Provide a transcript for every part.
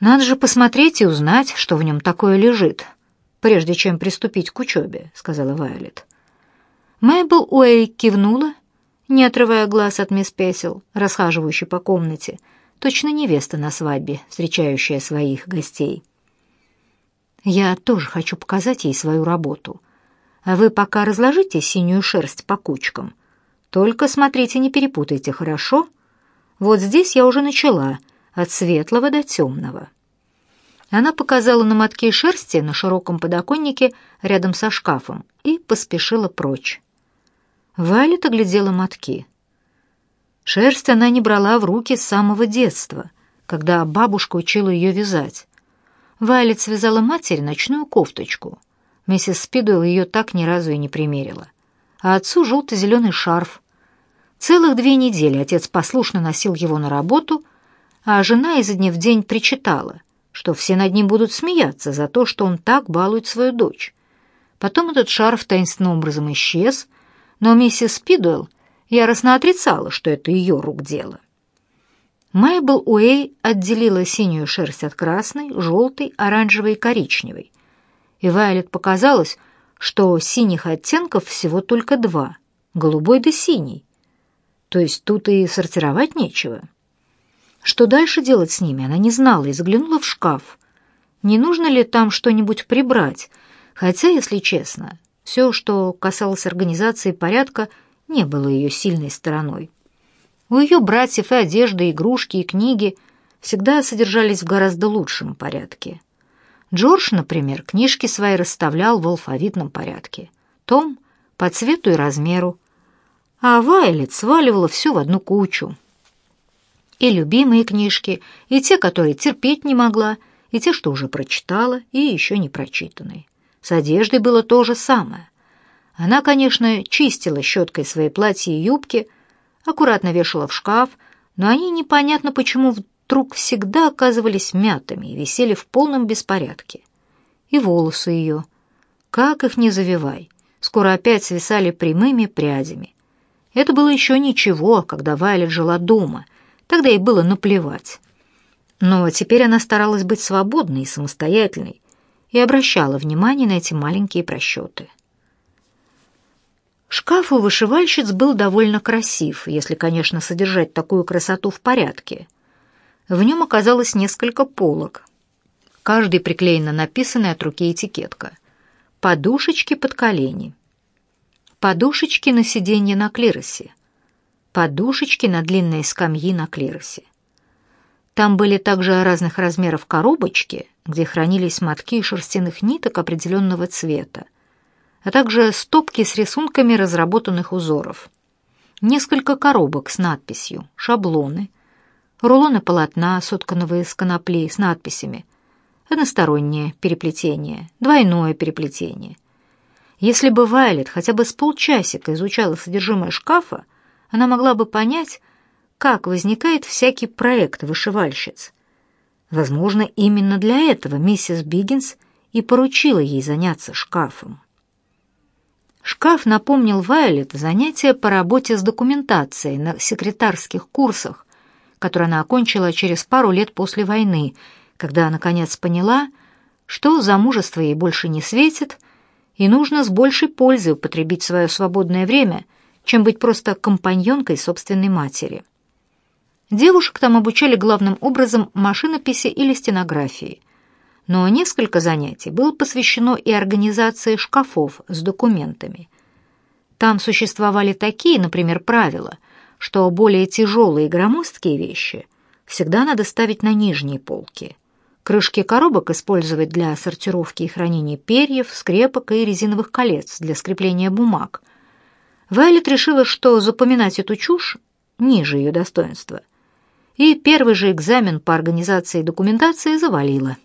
«Надо же посмотреть и узнать, что в нем такое лежит, прежде чем приступить к учебе», — сказала Вайолет. Мэйбл Уэй кивнула, не отрывая глаз от мисс Песел, расхаживающей по комнате, точно невеста на свадьбе, встречающая своих гостей. «Я тоже хочу показать ей свою работу. А вы пока разложите синюю шерсть по кучкам. Только смотрите, не перепутайте, хорошо? Вот здесь я уже начала, от светлого до темного». Она показала на мотке шерсти на широком подоконнике рядом со шкафом и поспешила прочь. Вайлет оглядела мотки. Шерсть она не брала в руки с самого детства, когда бабушка учила ее вязать. Вайлет связала матери ночную кофточку. Миссис Спидуэлл ее так ни разу и не примерила. А отцу желто-зеленый шарф. Целых две недели отец послушно носил его на работу, а жена изо дня в день причитала, что все над ним будут смеяться за то, что он так балует свою дочь. Потом этот шарф таинственным образом исчез, но миссис Спидуэлл яростно отрицала, что это ее рук дело. Майбл Уэй отделила синюю шерсть от красной, желтой, оранжевой и коричневой. И Вайлет показалось, что синих оттенков всего только два — голубой да синий. То есть тут и сортировать нечего. Что дальше делать с ними, она не знала и заглянула в шкаф. Не нужно ли там что-нибудь прибрать, хотя, если честно, все, что касалось организации порядка, не было ее сильной стороной. У ее братьев и одежда, и игрушки, и книги всегда содержались в гораздо лучшем порядке. Джордж, например, книжки свои расставлял в алфавитном порядке. Том — по цвету и размеру. А Вайлет сваливала все в одну кучу. И любимые книжки, и те, которые терпеть не могла, и те, что уже прочитала, и еще не прочитанные. С одеждой было то же самое. Она, конечно, чистила щеткой свои платья и юбки, аккуратно вешала в шкаф, но они непонятно почему вдруг всегда оказывались мятыми и висели в полном беспорядке. И волосы ее, как их не завивай, скоро опять свисали прямыми прядями. Это было еще ничего, когда Вайлет жила дома, тогда ей было наплевать. Но теперь она старалась быть свободной и самостоятельной, и обращала внимание на эти маленькие просчеты. Шкаф у вышивальщиц был довольно красив, если, конечно, содержать такую красоту в порядке. В нем оказалось несколько полок. Каждый приклеена написанная от руки этикетка. Подушечки под колени. Подушечки на сиденье на клиросе. Подушечки на длинные скамьи на клиросе. Там были также разных размеров коробочки, где хранились мотки шерстяных ниток определенного цвета, а также стопки с рисунками разработанных узоров. Несколько коробок с надписью, шаблоны, рулоны полотна, сотканного из конопли с надписями, одностороннее переплетение, двойное переплетение. Если бы Вайлет хотя бы с полчасика изучала содержимое шкафа, она могла бы понять, как возникает всякий проект вышивальщиц. Возможно, именно для этого миссис Биггинс и поручила ей заняться шкафом. Шкаф напомнил Вайолет занятия по работе с документацией на секретарских курсах, которые она окончила через пару лет после войны, когда, наконец, поняла, что замужество ей больше не светит, и нужно с большей пользой употребить свое свободное время, чем быть просто компаньонкой собственной матери. Девушек там обучали главным образом машинописи или стенографии. Но несколько занятий было посвящено и организации шкафов с документами. Там существовали такие, например, правила, что более тяжелые и громоздкие вещи всегда надо ставить на нижние полки. Крышки коробок использовать для сортировки и хранения перьев, скрепок и резиновых колец для скрепления бумаг. Вайлет решила, что запоминать эту чушь ниже ее достоинства – и первый же экзамен по организации документации завалила.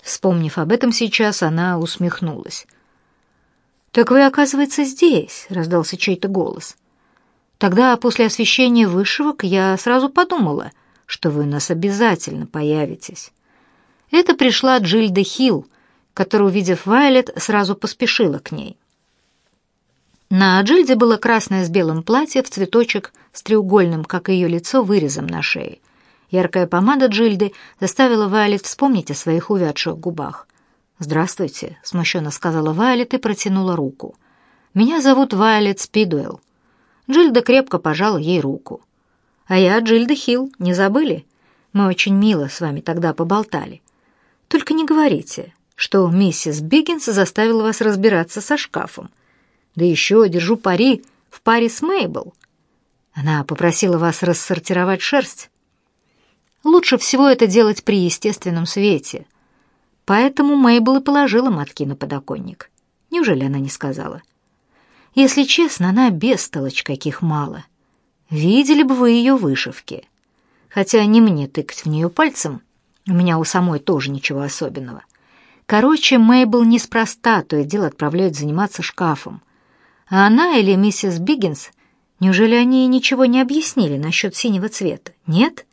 Вспомнив об этом сейчас, она усмехнулась. «Так вы, оказывается, здесь», — раздался чей-то голос. «Тогда после освещения вышивок я сразу подумала, что вы у нас обязательно появитесь». Это пришла Джильда Хилл, которая, увидев Вайлет, сразу поспешила к ней. На Джильде было красное с белым платье в цветочек с треугольным, как и ее лицо, вырезом на шее, Яркая помада Джильды заставила Вайлет вспомнить о своих увядших губах. «Здравствуйте», — смущенно сказала Вайлет и протянула руку. «Меня зовут Вайлет Спидуэлл». Джильда крепко пожала ей руку. «А я Джильда Хилл, не забыли? Мы очень мило с вами тогда поболтали. Только не говорите, что миссис Биггинс заставила вас разбираться со шкафом. Да еще держу пари в паре с Мейбл. Она попросила вас рассортировать шерсть. Лучше всего это делать при естественном свете. Поэтому Мейбл и положила мотки на подоконник. Неужели она не сказала? Если честно, она бестолочь, каких мало. Видели бы вы ее вышивки. Хотя не мне тыкать в нее пальцем, у меня у самой тоже ничего особенного. Короче, Мейбл неспроста то и дело отправляют заниматься шкафом. А она или миссис Биггинс, неужели они ничего не объяснили насчет синего цвета? Нет?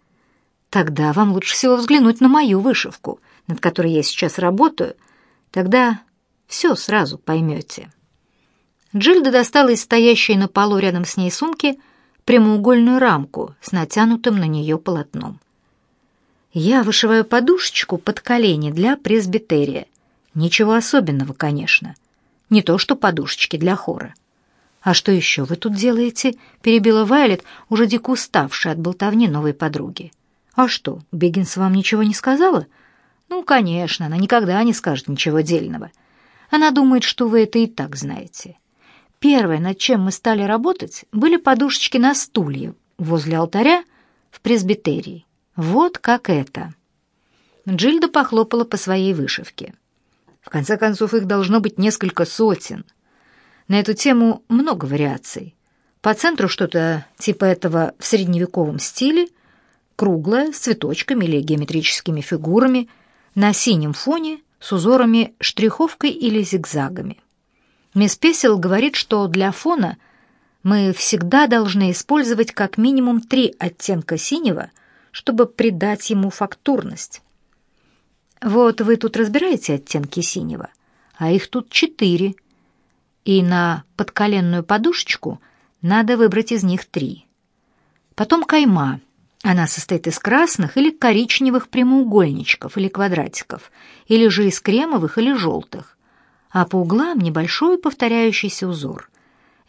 Тогда вам лучше всего взглянуть на мою вышивку, над которой я сейчас работаю. Тогда все сразу поймете. Джильда достала из стоящей на полу рядом с ней сумки прямоугольную рамку с натянутым на нее полотном. Я вышиваю подушечку под колени для пресбитерия. Ничего особенного, конечно. Не то что подушечки для хора. «А что еще вы тут делаете?» — перебила Вайлет, уже дико уставшая от болтовни новой подруги. «А что, Биггинс вам ничего не сказала?» «Ну, конечно, она никогда не скажет ничего дельного. Она думает, что вы это и так знаете. Первое, над чем мы стали работать, были подушечки на стулья возле алтаря в пресбитерии. Вот как это. Джильда похлопала по своей вышивке. В конце концов, их должно быть несколько сотен. На эту тему много вариаций. По центру что-то типа этого в средневековом стиле, круглое, с цветочками или геометрическими фигурами, на синем фоне с узорами штриховкой или зигзагами. Мисс Песел говорит, что для фона мы всегда должны использовать как минимум три оттенка синего, чтобы придать ему фактурность. Вот вы тут разбираете оттенки синего, а их тут четыре, и на подколенную подушечку надо выбрать из них три. Потом кайма. Она состоит из красных или коричневых прямоугольничков или квадратиков, или же из кремовых или желтых а по углам небольшой повторяющийся узор.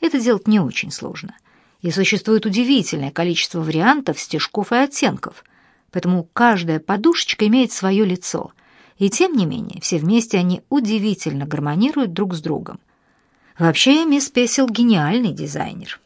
Это делать не очень сложно. И существует удивительное количество вариантов, стежков и оттенков, поэтому каждая подушечка имеет свое лицо, и тем не менее все вместе они удивительно гармонируют друг с другом. Вообще, мисс Песел гениальный дизайнер.